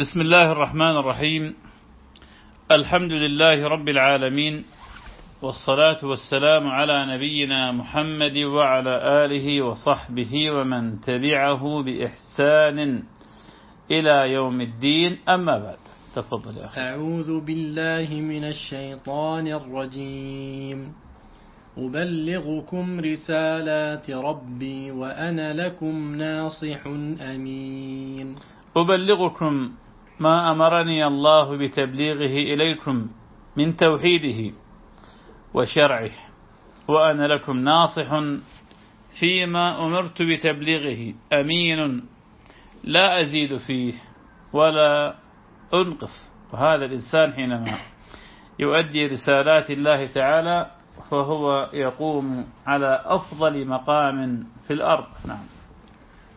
بسم الله الرحمن الرحيم. الحمد لله رب العالمين والصلاة والسلام على نبينا محمد وعلى آله وصحبه ومن تبعه بإحسان إلى يوم الدين. أما بعد تفضل يا أخي. أعوذ بالله من الشيطان الرجيم. أبلغكم رسالات ربي وأنا لكم ناصح أمين. أبلغكم ما أمرني الله بتبليغه إليكم من توحيده وشرعه وأنا لكم ناصح فيما أمرت بتبليغه أمين لا أزيد فيه ولا أنقص. وهذا الإنسان حينما يؤدي رسالات الله تعالى فهو يقوم على أفضل مقام في الأرض. نعم.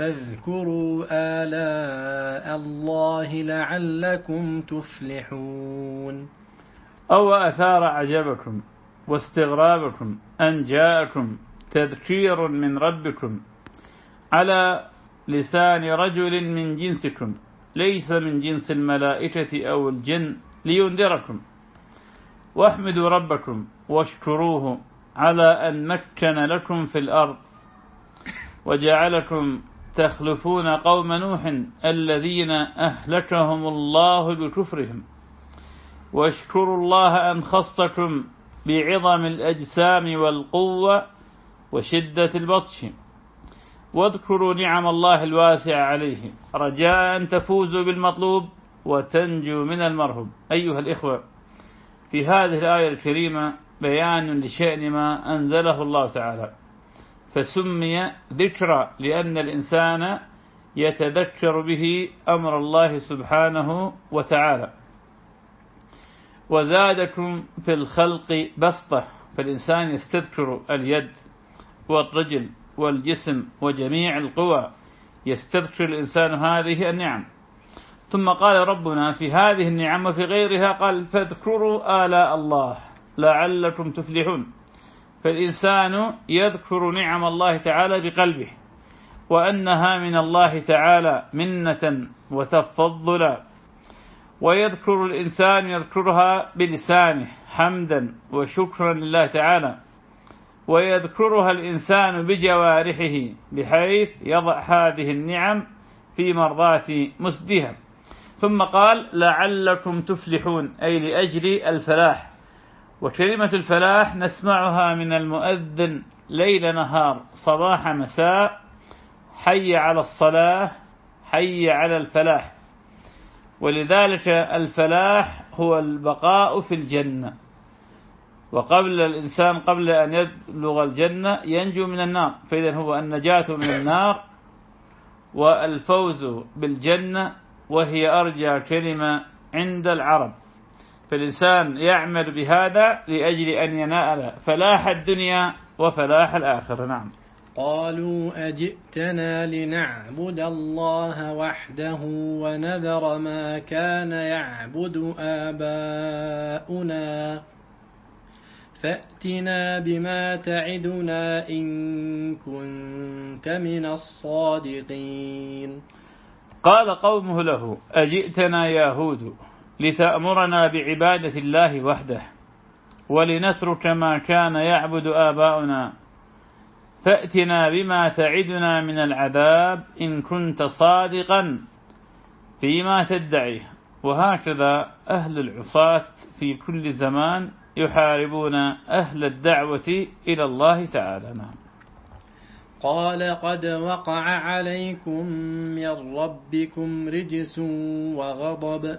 فاذكروا آلاء الله لعلكم تفلحون. أو أثار عجبكم واستغرابكم أن جاءكم تذكير من ربكم على لسان رجل من جنسكم ليس من جنس الملائكة أو الجن لينذركم. واحمدوا ربكم واشكروه على أن مكن لكم في الأرض وجعلكم تخلفون قوم نوح الذين أهلكهم الله بكفرهم. واشكروا الله أن خصكم بعظم الأجسام والقوة وشدة البطش. واذكروا نعم الله الواسعة عليه. رجاء أن تفوزوا بالمطلوب وتنجوا من المرهب أيها الإخوة في هذه الآية الكريمة بيان لشأن ما أنزله الله تعالى. فسمي ذكرى لأن الإنسان يتذكر به أمر الله سبحانه وتعالى. وزادكم في الخلق بسطة فالإنسان يستذكر اليد والرجل والجسم وجميع القوى يستذكر الإنسان هذه النعم. ثم قال ربنا في هذه النعم وفي غيرها قال فاذكروا آلاء الله لعلكم تفلحون. فالإنسان يذكر نعم الله تعالى بقلبه وأنها من الله تعالى منة وتفضلا. ويذكر الإنسان يذكرها بلسانه حمدا وشكرا لله تعالى. ويذكرها الإنسان بجوارحه بحيث يضع هذه النعم في مرضاة مسدها. ثم قال لعلكم تفلحون أي لأجل الفلاح. وكلمة الفلاح نسمعها من المؤذن ليل نهار صباح مساء حي على الصلاة حي على الفلاح. ولذلك الفلاح هو البقاء في الجنة. وقبل الإنسان قبل أن يبلغ الجنة ينجو من النار. فإذا هو النجاة من النار والفوز بالجنة وهي أرجى كلمة عند العرب. فالإنسان يعمل بهذا لأجل أن ينال فلاح الدنيا وفلاح الآخرة نعم. قالوا أجئتنا لنعبد الله وحده ونذر ما كان يعبد آباؤنا. فأتنا بما تعدنا إن كنت من الصادقين. قال قومه له أجئتنا يا هود لتأمرنا بعبادة الله وحده ولنترك ما كان يعبد آباؤنا. فأتنا بما تعدنا من العذاب إن كنت صادقا فيما تدعيه وهكذا أهل العصاة في كل زمان يحاربون أهل الدعوة إلى الله تعالى. نعم. قال قد وقع عليكم من ربكم رجس وغضب.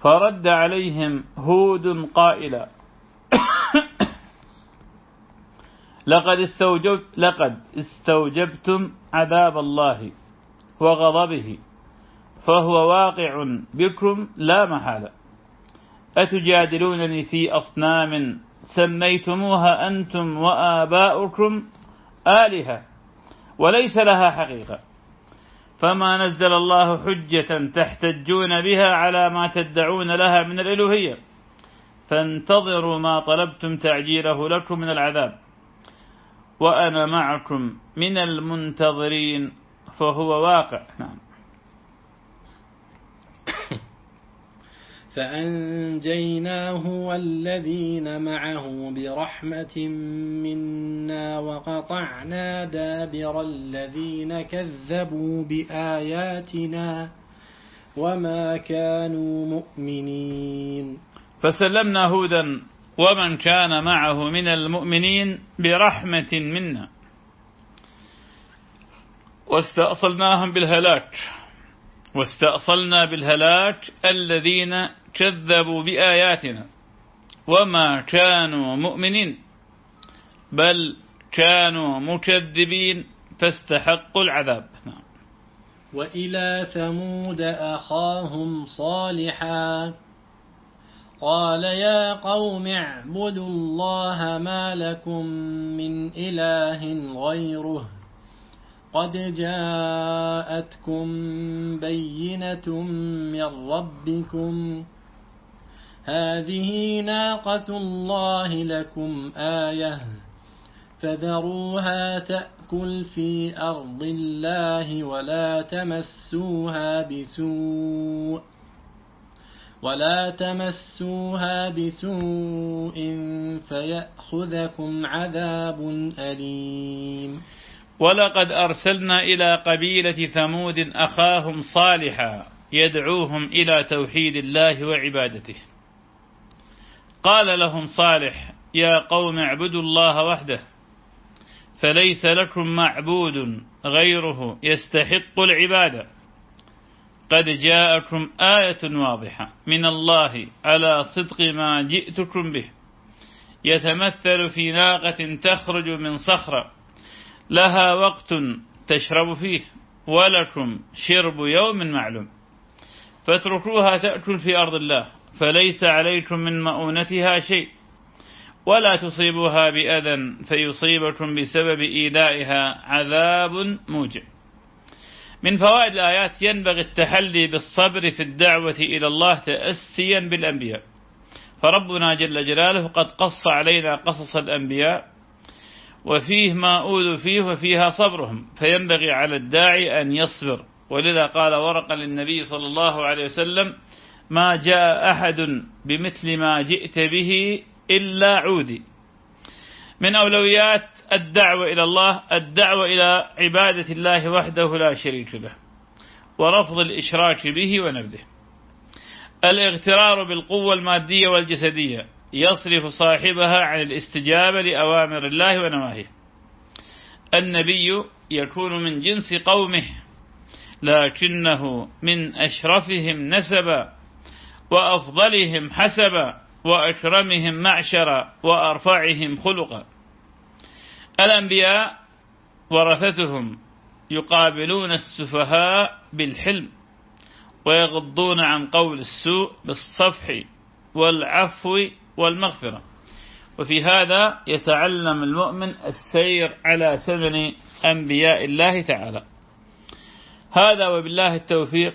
فرد عليهم هود قائلا لقد استوجبت لقد استوجبتم عذاب الله وغضبه فهو واقع بكم لا محالة. أتجادلونني في أصنام سميتموها أنتم وآباؤكم آلهة وليس لها حقيقة. فما نزل الله حجة تحتجون بها على ما تدعون لها من الإلوهية. فانتظروا ما طلبتم تعجيله لكم من العذاب. وأنا معكم من المنتظرين فهو واقع. نعم. فأنجيناه والذين معه برحمة منا وقطعنا دابر الذين كذبوا بآياتنا وما كانوا مؤمنين. فسلمنا هودا ومن كان معه من المؤمنين برحمة منا. واستأصلناهم بالهلاك. واستأصلنا بالهلاك الذين كذبوا بآياتنا وما كانوا مؤمنين بل كانوا مكذبين فاستحقوا العذاب نعم. وإلى ثمود أخاهم صالحا قال يا قوم اعبدوا الله ما لكم من إله غيره قد جاءتكم بينة من ربكم هذه ناقة الله لكم آية فذروها تأكل في أرض الله ولا تمسوها بسوء ولا تمسوها بسوء فيأخذكم عذاب أليم. ولقد أرسلنا إلى قبيلة ثمود أخاهم صالحا يدعوهم إلى توحيد الله وعبادته. قال لهم صالح يا قوم اعبدوا الله وحده فليس لكم معبود غيره يستحق العبادة. قد جاءكم آية واضحة من الله على صدق ما جئتكم به يتمثل في ناقة تخرج من صخرة لها وقت تشرب فيه ولكم شرب يوم معلوم فاتركوها تأكل في أرض الله. فليس عليكم من مؤونتها شيء ولا تصيبوها بأذى فيصيبكم بسبب إيذائها عذاب موجع. من فوائد الآيات ينبغي التحلي بالصبر في الدعوة إلى الله تأسيا بالأنبياء. فربنا جل جلاله قد قص علينا قصص الأنبياء وفيه ما أوذوا فيه وفيها صبرهم فينبغي على الداعي أن يصبر. ولذا قال ورقا للنبي صلى الله عليه وسلم ما جاء أحد بمثل ما جئت به إلا عودي. من أولويات الدعوة إلى الله الدعوة إلى عبادة الله وحده لا شريك له ورفض الإشراك به ونبذه الاغترار بالقوة المادية والجسدية يصرف صاحبها عن الاستجابة لأوامر الله ونواهيه. النبي يكون من جنس قومه لكنه من أشرفهم نسبا وأفضلهم حسبا وأكرمهم معشرا وأرفعهم خلقا. الأنبياء ورثتهم يقابلون السفهاء بالحلم ويغضون عن قول السوء بالصفح والعفو والمغفرة. وفي هذا يتعلم المؤمن السير على سنن أنبياء الله تعالى. هذا وبالله التوفيق